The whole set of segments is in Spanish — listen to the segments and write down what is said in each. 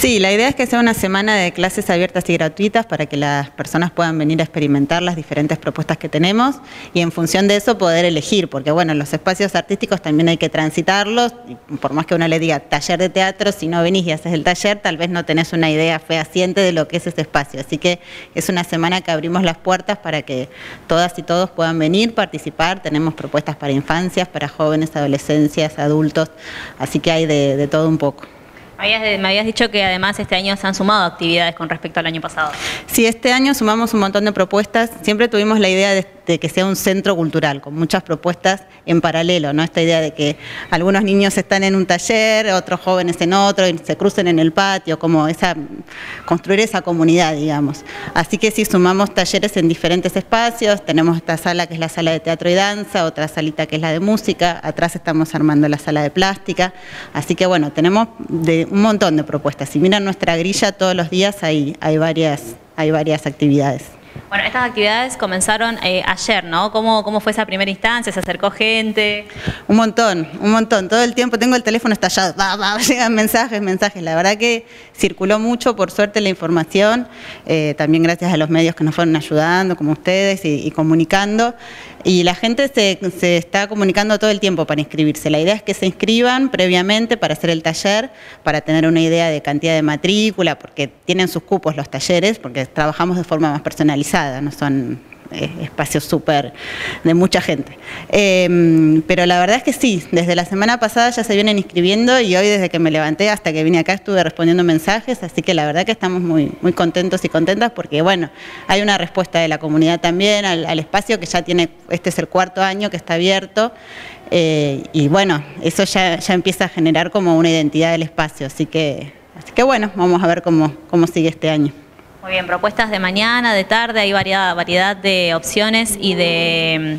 Sí, la idea es que sea una semana de clases abiertas y gratuitas para que las personas puedan venir a experimentar las diferentes propuestas que tenemos y en función de eso poder elegir, porque bueno, los espacios artísticos también hay que transitarlos, por más que uno le diga taller de teatro, si no venís y haces el taller, tal vez no tenés una idea fehaciente de lo que es ese espacio. Así que es una semana que abrimos las puertas para que todas y todos puedan venir, participar, tenemos propuestas para infancias, para jóvenes, adolescencias, adultos, así que hay de todo un poco. Me habías dicho que además este año se han sumado actividades con respecto al año pasado. Sí, este año sumamos un montón de propuestas. Siempre tuvimos la idea de, que sea un centro cultural, con muchas propuestas en paralelo, ¿no? Esta idea de que algunos niños están en un taller, otros jóvenes en otro, y se crucen en el patio, como esa, construir esa comunidad, digamos. Así que sí, sumamos talleres en diferentes espacios. Tenemos esta sala que es la sala de teatro y danza, otra salita que es la de música. Atrás estamos armando la sala de plástica. Así que bueno, tenemos de un montón de propuestas. Si miran nuestra grilla todos los días hay, hay, varias, hay varias actividades. Bueno, estas actividades comenzaron eh, ayer, ¿no? ¿Cómo, ¿Cómo fue esa primera instancia? ¿Se acercó gente? Un montón, un montón. Todo el tiempo tengo el teléfono estallado. llegan mensajes, mensajes. La verdad que circuló mucho, por suerte, la información. Eh, también gracias a los medios que nos fueron ayudando, como ustedes, y, comunicando. Y la gente se, se, está comunicando todo el tiempo para inscribirse. La idea es que se inscriban previamente para hacer el taller, para tener una idea de cantidad de matrícula, porque tienen sus cupos los talleres, porque trabajamos de forma más personalizada no son eh, espacios súper de mucha gente. Em, pero la verdad es que sí, desde la semana pasada ya se vienen inscribiendo y hoy desde que me levanté hasta que vine acá estuve respondiendo mensajes, así que la verdad que estamos muy, muy contentos y contentas porque bueno, hay una respuesta de la comunidad también al, espacio que ya tiene, este es el cuarto año que está abierto. Eh, y bueno, eso ya, ya empieza a generar como una identidad del espacio, así que, así que bueno, vamos a ver cómo, cómo sigue este año. Bien, propuestas de mañana, de tarde, hay variedad, variedad de opciones y de,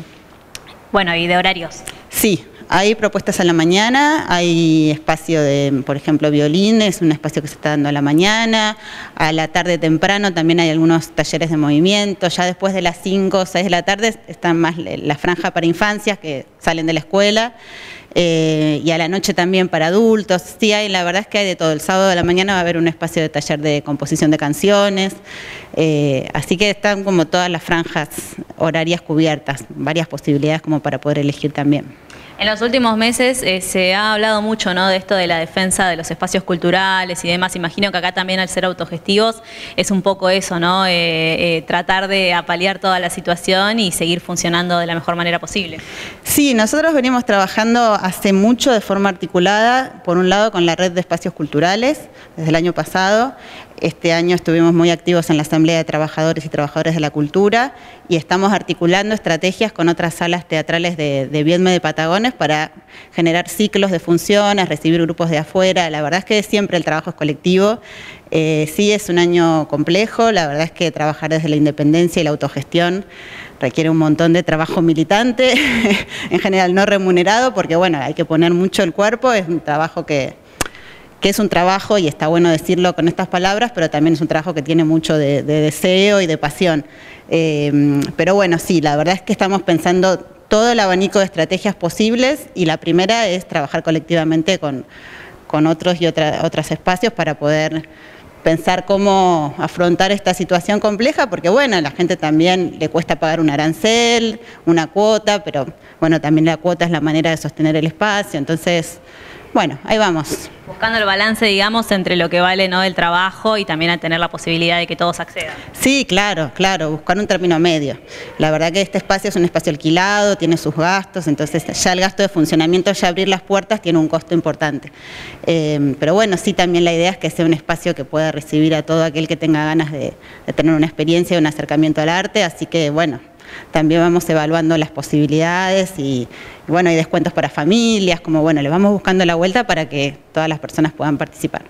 bueno, y de horarios. Sí, hay propuestas a la mañana, hay espacio de, por ejemplo, violín, es un espacio que se está dando a la mañana, a la tarde temprano también hay algunos talleres de movimiento, ya después de las 5 o 6 de la tarde están más la franja para infancias que salen de la escuela eh, y a la noche también para adultos. Sí, hay, la verdad es que hay de todo. El sábado de la mañana va a haber un espacio de taller de composición de canciones, eh, así que están como todas las franjas horarias cubiertas, varias posibilidades como para poder elegir también. En los últimos meses eh, se ha hablado mucho ¿no? de esto de la defensa de los espacios culturales y demás. Imagino que acá también al ser autogestivos es un poco eso, ¿no? Eh, eh, tratar de apalear toda la situación y seguir funcionando de la mejor manera posible. Sí, nosotros venimos trabajando hace mucho de forma articulada, por un lado con la red de espacios culturales, desde el año pasado, este año estuvimos muy activos en la Asamblea de Trabajadores y Trabajadoras de la Cultura y estamos articulando estrategias con otras salas teatrales de, de de Patagones para generar ciclos de funciones, recibir grupos de afuera. La verdad es que siempre el trabajo es colectivo. Eh, sí es un año complejo, la verdad es que trabajar desde la independencia y la autogestión requiere un montón de trabajo militante, en general no remunerado, porque bueno, hay que poner mucho el cuerpo, es un trabajo que que es un trabajo, y está bueno decirlo con estas palabras, pero también es un trabajo que tiene mucho de, deseo y de pasión. Eh, pero bueno, sí, la verdad es que estamos pensando todo el abanico de estrategias posibles y la primera es trabajar colectivamente con, otros y otros espacios para poder pensar cómo afrontar esta situación compleja, porque bueno, a la gente también le cuesta pagar un arancel, una cuota, pero bueno, también la cuota es la manera de sostener el espacio, entonces bueno, ahí vamos. Buscando el balance, digamos, entre lo que vale ¿no? el trabajo y también a tener la posibilidad de que todos accedan. Sí, claro, claro, buscar un término medio. La verdad que este espacio es un espacio alquilado, tiene sus gastos, entonces ya el gasto de funcionamiento, ya abrir las puertas, tiene un costo importante. Eh, pero bueno, sí, también la idea es que sea un espacio que pueda recibir a todo aquel que tenga ganas de, de tener una experiencia y un acercamiento al arte, así que bueno, también vamos evaluando las posibilidades y, bueno, hay descuentos para familias, como bueno, le vamos buscando la vuelta para que todas las personas puedan participar.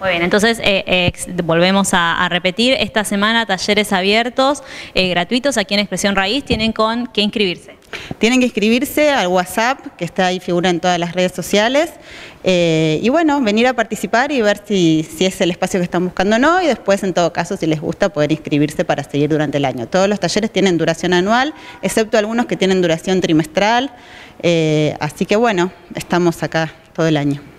Muy bien, entonces eh, volvemos a, repetir, esta semana talleres abiertos, eh, gratuitos aquí en Expresión Raíz, tienen con qué inscribirse. Tienen que inscribirse al WhatsApp, que está ahí, figura en todas las redes sociales, eh, y bueno, venir a participar y ver si, si, es el espacio que están buscando o no, y después, en todo caso, si les gusta, poder inscribirse para seguir durante el año. Todos los talleres tienen duración anual, excepto algunos que tienen duración trimestral, así que bueno, estamos acá todo el año.